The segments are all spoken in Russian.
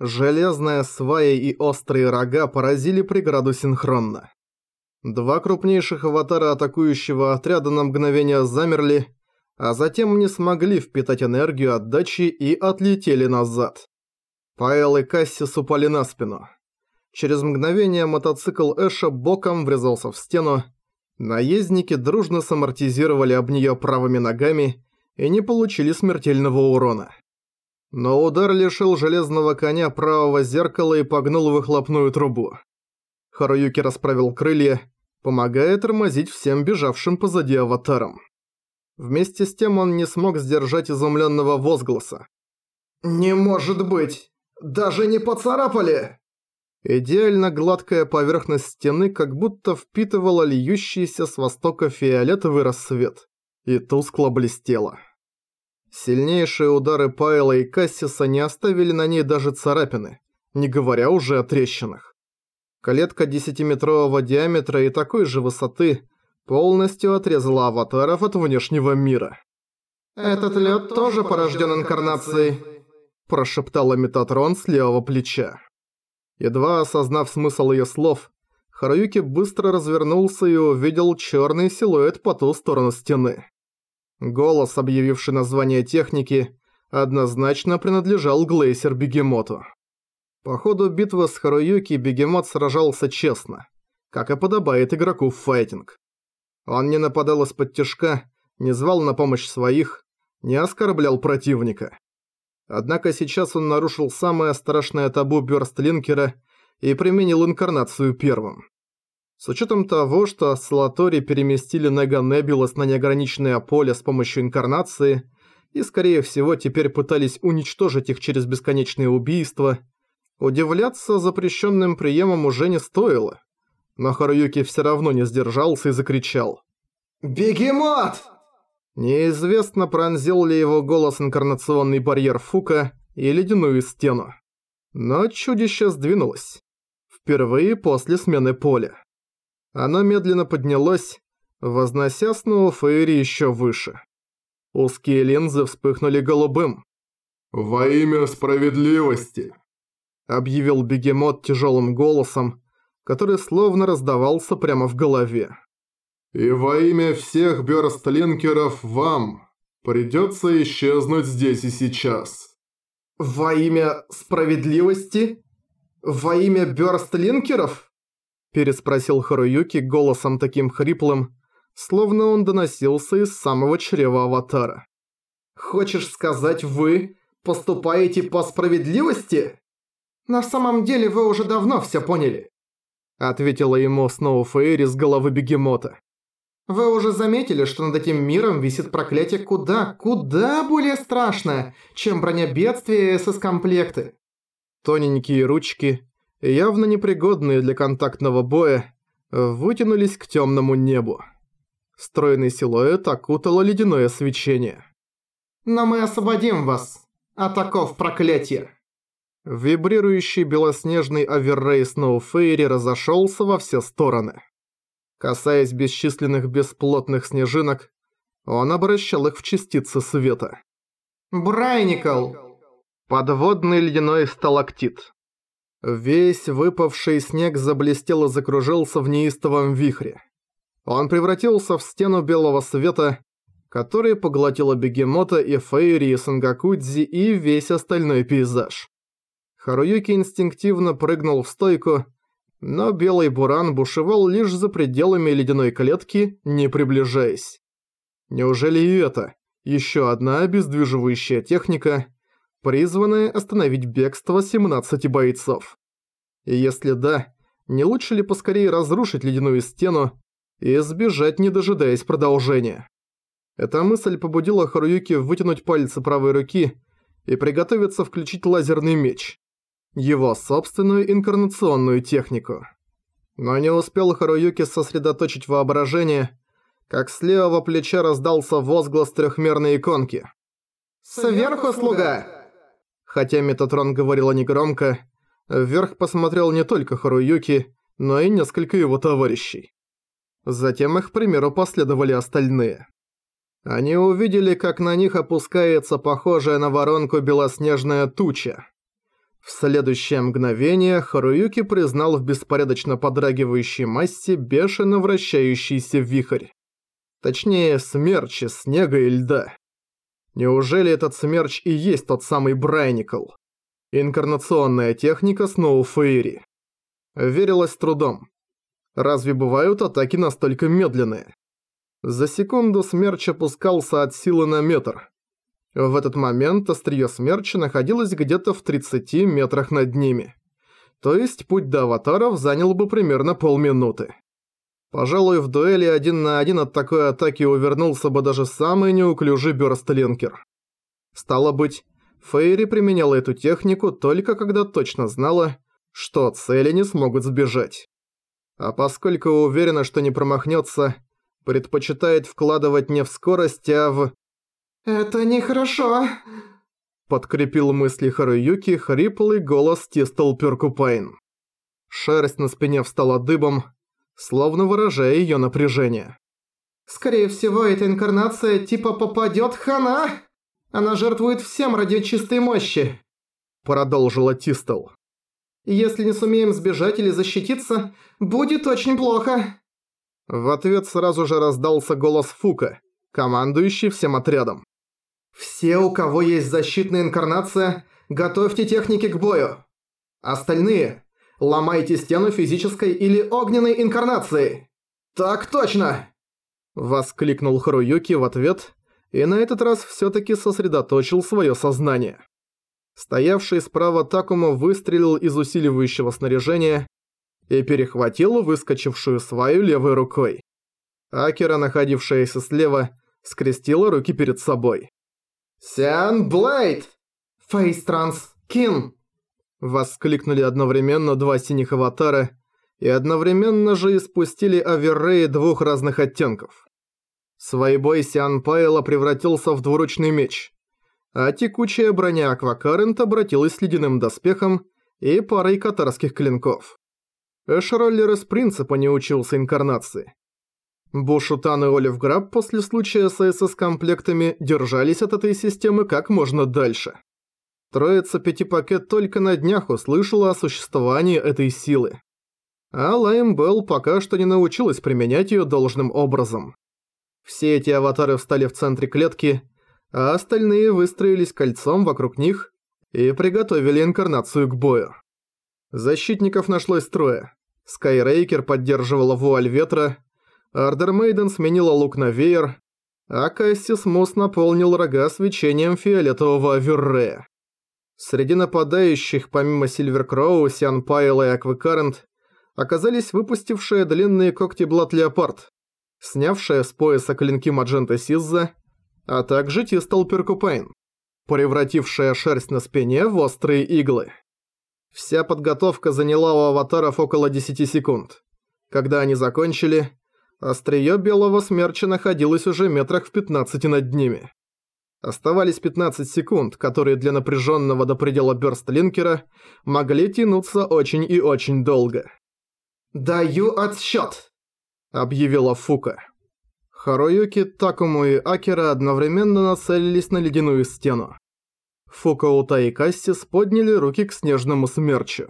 Железная свая и острые рога поразили преграду синхронно. Два крупнейших аватара атакующего отряда на мгновение замерли, а затем не смогли впитать энергию отдачи и отлетели назад. Паэл и Кассис упали на спину. Через мгновение мотоцикл Эша боком врезался в стену, наездники дружно самортизировали об нее правыми ногами и не получили смертельного урона. Но удар лишил железного коня правого зеркала и погнул выхлопную трубу. Харуюки расправил крылья, помогая тормозить всем бежавшим позади аватарам. Вместе с тем он не смог сдержать изумленного возгласа. «Не может быть! Даже не поцарапали!» Идеально гладкая поверхность стены как будто впитывала льющийся с востока фиолетовый рассвет и тускло блестела. Сильнейшие удары Пайла и Кассиса не оставили на ней даже царапины, не говоря уже о трещинах. Клетка десятиметрового диаметра и такой же высоты полностью отрезала аватаров от внешнего мира. «Этот лед тоже порожден инкарнацией», – прошептала Метатрон с левого плеча. Едва осознав смысл ее слов, Харуюки быстро развернулся и увидел черный силуэт по ту сторону стены. Голос, объявивший название техники, однозначно принадлежал Глейсер-Бегемоту. По ходу битвы с Харуюки Бегемот сражался честно, как и подобает игроку в файтинг. Он не нападал из-под тяжка, не звал на помощь своих, не оскорблял противника. Однако сейчас он нарушил самое страшное табу Бёрстлинкера и применил инкарнацию первым. С учетом того, что Салатори переместили Нега на неограниченное поле с помощью инкарнации и, скорее всего, теперь пытались уничтожить их через бесконечные убийства, удивляться запрещенным приемом уже не стоило. Но Харуюки все равно не сдержался и закричал. «Бегемот!» Неизвестно, пронзил ли его голос инкарнационный барьер Фука и ледяную стену. Но чудище сдвинулось. Впервые после смены поля. Оно медленно поднялось, вознося снова Фейри еще выше. Узкие линзы вспыхнули голубым. «Во имя справедливости!» объявил бегемот тяжелым голосом, который словно раздавался прямо в голове. «И во имя всех бёрстлинкеров вам придется исчезнуть здесь и сейчас». «Во имя справедливости? Во имя бёрстлинкеров?» Переспросил Харуюки голосом таким хриплым, словно он доносился из самого чрева Аватара. «Хочешь сказать, вы поступаете по справедливости? На самом деле вы уже давно все поняли», ответила ему Сноу Фейри с головы бегемота. «Вы уже заметили, что над этим миром висит проклятие куда, куда более страшное, чем броня бедствия и СС-комплекты». Тоненькие ручки, явно непригодные для контактного боя, вытянулись к темному небу. Стройный силуэт окутало ледяное свечение. «Но мы освободим вас от оков проклятия!» Вибрирующий белоснежный оверрей Сноуфейри разошелся во все стороны. Касаясь бесчисленных бесплотных снежинок, он обращал их в частицы света. «Брайникл!» Подводный ледяной сталактит. Весь выпавший снег заблестел и закружился в неистовом вихре. Он превратился в стену белого света, который поглотила бегемота и Фейри и Сангакудзи и весь остальной пейзаж. Харуюки инстинктивно прыгнул в стойку, но белый буран бушевал лишь за пределами ледяной клетки, не приближаясь. Неужели и это, еще одна обездвиживающая техника – призванные остановить бегство 17 бойцов. И если да, не лучше ли поскорее разрушить ледяную стену и сбежать, не дожидаясь продолжения? Эта мысль побудила Харуюки вытянуть пальцы правой руки и приготовиться включить лазерный меч. Его собственную инкарнационную технику. Но не успел Харуюки сосредоточить воображение, как с левого плеча раздался возглас трехмерной иконки. «Сверху, слуга!» Хотя Метатрон говорила негромко, вверх посмотрел не только Харуюки, но и несколько его товарищей. Затем их примеру последовали остальные. Они увидели, как на них опускается похожая на воронку белоснежная туча. В следующее мгновение Харуюки признал в беспорядочно подрагивающей массе бешено вращающийся вихрь. Точнее, смерч из снега и льда. Неужели этот смерч и есть тот самый Брайникл? Инкарнационная техника Сноу Фейри. Верилось с трудом. Разве бывают атаки настолько медленные? За секунду смерч опускался от силы на метр. В этот момент острие смерча находилось где-то в 30 метрах над ними. То есть путь до аватаров занял бы примерно полминуты. Пожалуй, в дуэли один на один от такой атаки увернулся бы даже самый неуклюжий бёрстлинкер. Стало быть, Фейри применяла эту технику только когда точно знала, что цели не смогут сбежать. А поскольку уверена, что не промахнется, предпочитает вкладывать не в скорость, а в... «Это нехорошо», — подкрепил мысли Харуюки хриплый голос Тистл Перкупайн. Шерсть на спине встала дыбом, словно выражая её напряжение. «Скорее всего, эта инкарнация типа попадёт хана. Она жертвует всем ради чистой мощи», — продолжила Тистл. «Если не сумеем сбежать или защититься, будет очень плохо». В ответ сразу же раздался голос Фука, командующий всем отрядом. «Все, у кого есть защитная инкарнация, готовьте техники к бою. Остальные, ломайте стену физической или огненной инкарнации. Так точно!» Воскликнул Харуюки в ответ, и на этот раз всё-таки сосредоточил своё сознание. Стоявший справа Такума выстрелил из усиливающего снаряжения и перехватил выскочившую свою левой рукой. Акера, находившаяся слева, скрестила руки перед собой. «Сян Блейд! Фейс Транс Кин!» Воскликнули одновременно два синих аватара и одновременно же испустили оверреи двух разных оттенков. Свой бой Сиан Пайла превратился в двуручный меч, а текучая броня Аквакарент обратилась с ледяным доспехом и парой катарских клинков. Эшроллер из принципа не учился инкарнации. Бушутан и Олив Граб после случая с СС-комплектами держались от этой системы как можно дальше. Троица Пятипакет только на днях услышала о существовании этой силы. А Лайм Белл пока что не научилась применять ее должным образом. Все эти аватары встали в центре клетки, а остальные выстроились кольцом вокруг них и приготовили инкарнацию к бою. Защитников нашлось трое. Скайрейкер поддерживала вуаль ветра, Ардер Мейден сменила лук на веер, а Кассис Мус наполнил рога свечением фиолетового оверрея. Среди нападающих, помимо Сильвер Кроу, Сиан Пайла и Аквакарент, оказались выпустившие длинные когти Блад Леопард, снявшая с пояса клинки Маджента Сизза, а также Тистал Перкупейн, превратившая шерсть на спине в острые иглы. Вся подготовка заняла у аватаров около 10 секунд. Когда они закончили, острие белого смерча находилось уже метрах в 15 над ними. Оставались 15 секунд, которые для напряженного до предела бёрстлинкера могли тянуться очень и очень долго. «Даю отсчёт!» – объявила Фука. Харуюки, Такому и Акера одновременно нацелились на ледяную стену. Фукаута и Кассис подняли руки к снежному смерчу.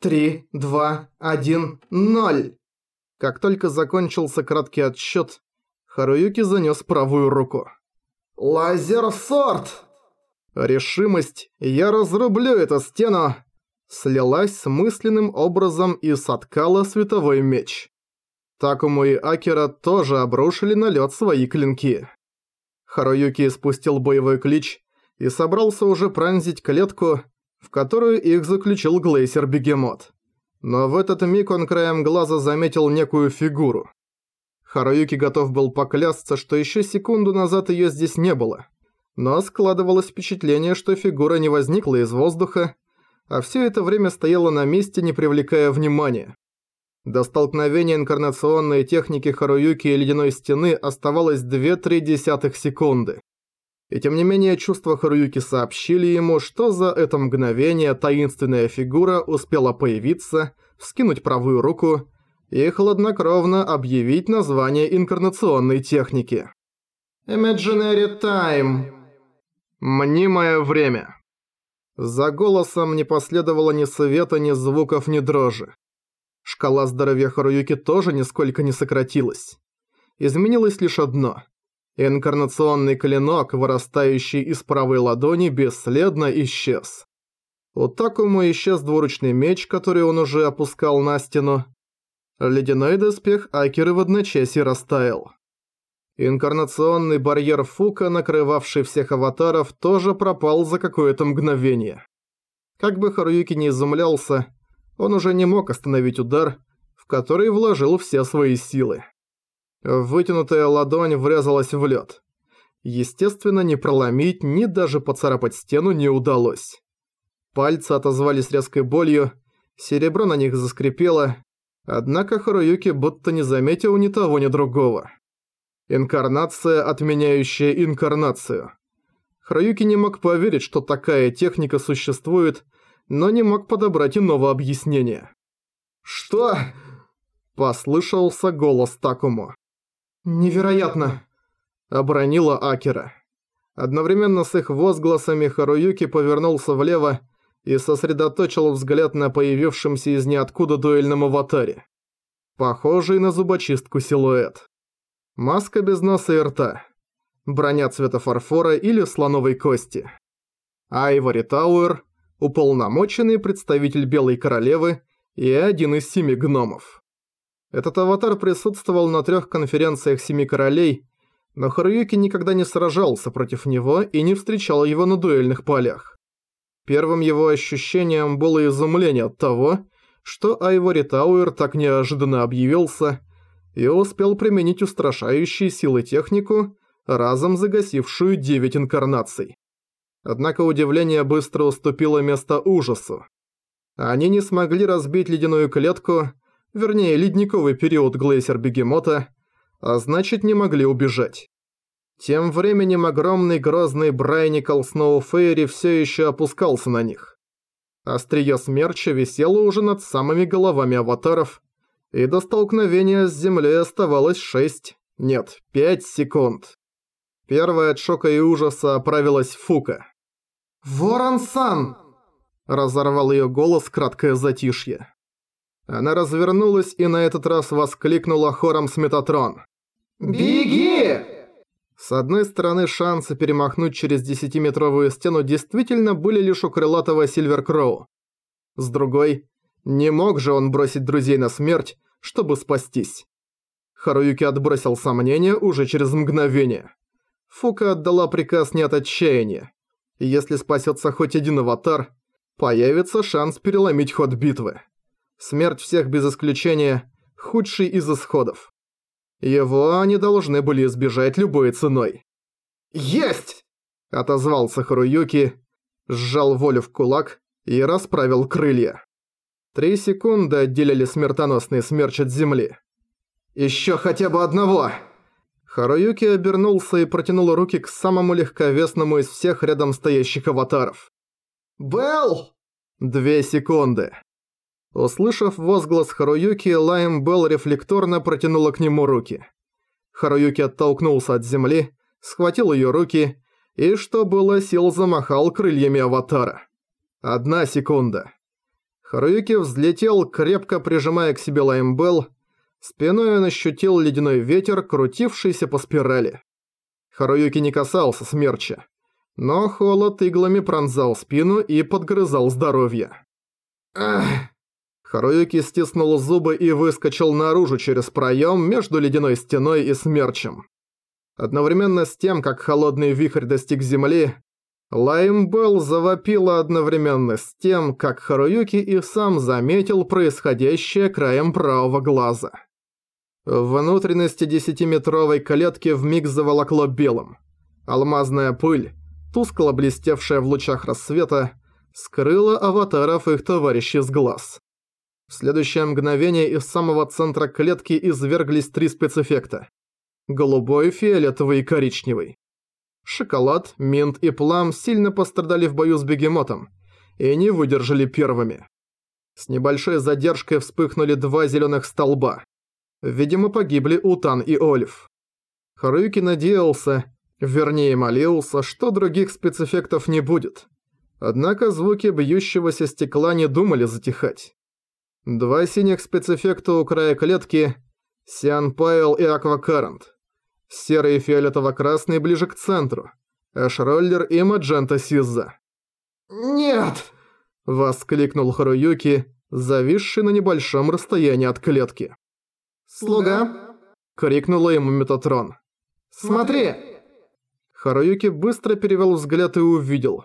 «Три, два, один, ноль!» Как только закончился краткий отсчёт, Харуюки занёс правую руку. «Лазер-сорт!» Решимость «Я разрублю эту стену!» слилась с мысленным образом и соткала световой меч. Такому и Акера тоже обрушили на лед свои клинки. Харуюки спустил боевой клич и собрался уже пронзить клетку, в которую их заключил глейсер-бегемот. Но в этот миг он краем глаза заметил некую фигуру. Харуюки готов был поклясться, что еще секунду назад ее здесь не было. Но складывалось впечатление, что фигура не возникла из воздуха, а все это время стояла на месте, не привлекая внимания. До столкновения инкарнационной техники Харуюки и Ледяной Стены оставалось 2-3 секунды. И тем не менее чувства Харуюки сообщили ему, что за это мгновение таинственная фигура успела появиться, вскинуть правую руку и хладнокровно объявить название инкарнационной техники. Imaginary Time. Мнимое время. За голосом не последовало ни света, ни звуков, ни дрожи. Шкала здоровья Харуюки тоже нисколько не сократилась. Изменилось лишь одно. Инкарнационный клинок, вырастающий из правой ладони, бесследно исчез. У Такому исчез двуручный меч, который он уже опускал на стену. Ледяной доспех Акеры в одночасье растаял. Инкарнационный барьер Фука, накрывавший всех аватаров, тоже пропал за какое-то мгновение. Как бы Харуюки не изумлялся, он уже не мог остановить удар, в который вложил все свои силы. Вытянутая ладонь врезалась в лед. Естественно, ни проломить, ни даже поцарапать стену не удалось. Пальцы отозвались резкой болью, серебро на них заскрипело, однако Харуюки будто не заметил ни того, ни другого. Инкарнация, отменяющая инкарнацию. Харуюки не мог поверить, что такая техника существует, но не мог подобрать иного объяснения. «Что?» – послышался голос Такому. «Невероятно!» – обронила Акера. Одновременно с их возгласами Харуюки повернулся влево и сосредоточил взгляд на появившемся из ниоткуда дуэльном аватаре. Похожий на зубочистку силуэт. Маска без носа и рта. Броня цвета фарфора или слоновой кости. Айвори Тауэр, уполномоченный представитель Белой Королевы и один из семи гномов. Этот аватар присутствовал на трех конференциях Семи Королей, но Харуюки никогда не сражался против него и не встречал его на дуэльных полях. Первым его ощущением было изумление от того, что Айвори Тауэр так неожиданно объявился и успел применить устрашающие силы технику, разом загасившую девять инкарнаций. Однако удивление быстро уступило место ужасу. Они не смогли разбить ледяную клетку, вернее ледниковый период глейсер-бегемота, а значит не могли убежать. Тем временем огромный грозный Брайникл Сноуфейри все еще опускался на них. Острие смерча висело уже над самыми головами аватаров, и до столкновения с землей оставалось 6, нет, 5 секунд. Первая от шока и ужаса оправилась Фука. «Ворон-сан!» Разорвал ее голос краткое затишье. Она развернулась и на этот раз воскликнула хором с Метатрон. «Беги!» С одной стороны, шансы перемахнуть через десятиметровую стену действительно были лишь у крылатого Сильвер Кроу. С другой, не мог же он бросить друзей на смерть, чтобы спастись. Харуюки отбросил сомнения уже через мгновение. Фука отдала приказ не от отчаяния. Если спасется хоть один аватар, появится шанс переломить ход битвы. Смерть всех без исключения – худший из исходов. Его они должны были избежать любой ценой. «Есть!» – отозвался Харуюки, сжал волю в кулак и расправил крылья. Три секунды отделяли смертоносный смерч от земли. «Еще хотя бы одного!» Харуюки обернулся и протянул руки к самому легковесному из всех рядом стоящих аватаров. «Белл!» Две секунды. Услышав возглас Харуюки, Лайм Белл рефлекторно протянула к нему руки. Харуюки оттолкнулся от земли, схватил ее руки и, что было сил, замахал крыльями аватара. Одна секунда. Харуюки взлетел, крепко прижимая к себе Лаймбелл. Спиной он ощутил ледяной ветер, крутившийся по спирали. Харуюки не касался смерча. Но холод иглами пронзал спину и подгрызал здоровье. Ах! Харуюки стиснул зубы и выскочил наружу через проем между ледяной стеной и смерчем. Одновременно с тем, как холодный вихрь достиг земли, Лаймбелл завопила одновременно с тем, как Харуюки и сам заметил происходящее краем правого глаза. Внутренности десятиметровой клетки вмиг заволокло белым. Алмазная пыль, тускло блестевшая в лучах рассвета, скрыла аватаров их товарищей с глаз. В следующее мгновение из самого центра клетки изверглись три спецэффекта. Голубой, фиолетовый и коричневый. Шоколад, Минт и Плам сильно пострадали в бою с бегемотом и не выдержали первыми. С небольшой задержкой вспыхнули два зеленых столба. Видимо, погибли Утан и Ольф. Харуюки надеялся, вернее молился, что других спецэффектов не будет. Однако звуки бьющегося стекла не думали затихать. Два синих спецэффекта у края клетки – Сиан Пайл и Аквакарант. Серый и фиолетово-красный ближе к центру. Эш-роллер и Маджента Сиза. «Нет!» – воскликнул Харуюки, зависший на небольшом расстоянии от клетки. «Слуга!» – крикнула ему Метатрон. «Смотри!» Харуюки быстро перевел взгляд и увидел,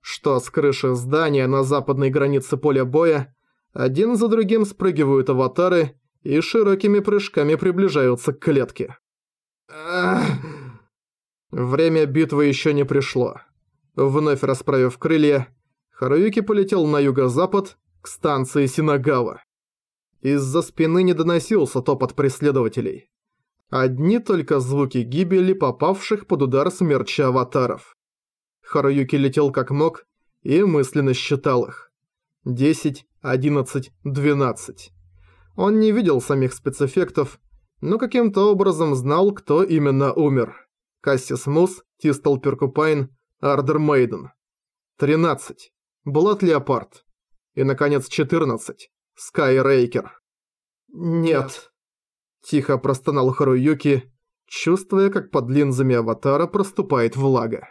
что с крыши здания на западной границе поля боя один за другим спрыгивают аватары и широкими прыжками приближаются к клетке. Время битвы еще не пришло. Вновь расправив крылья, Харуюки полетел на юго-запад к станции Синагава. Из-за спины не доносился топот преследователей. Одни только звуки гибели попавших под удар смерча аватаров. Харуюки летел как мог и мысленно считал их. 10, 11, 12. Он не видел самих спецэффектов, но каким-то образом знал, кто именно умер. Кассис Мус, Тистл Перкупайн, Ардер Мейден. 13. Блад Леопард. И, наконец, 14. Скай Рейкер. «Нет». Тихо простонал Харуюки, чувствуя, как под линзами аватара проступает влага.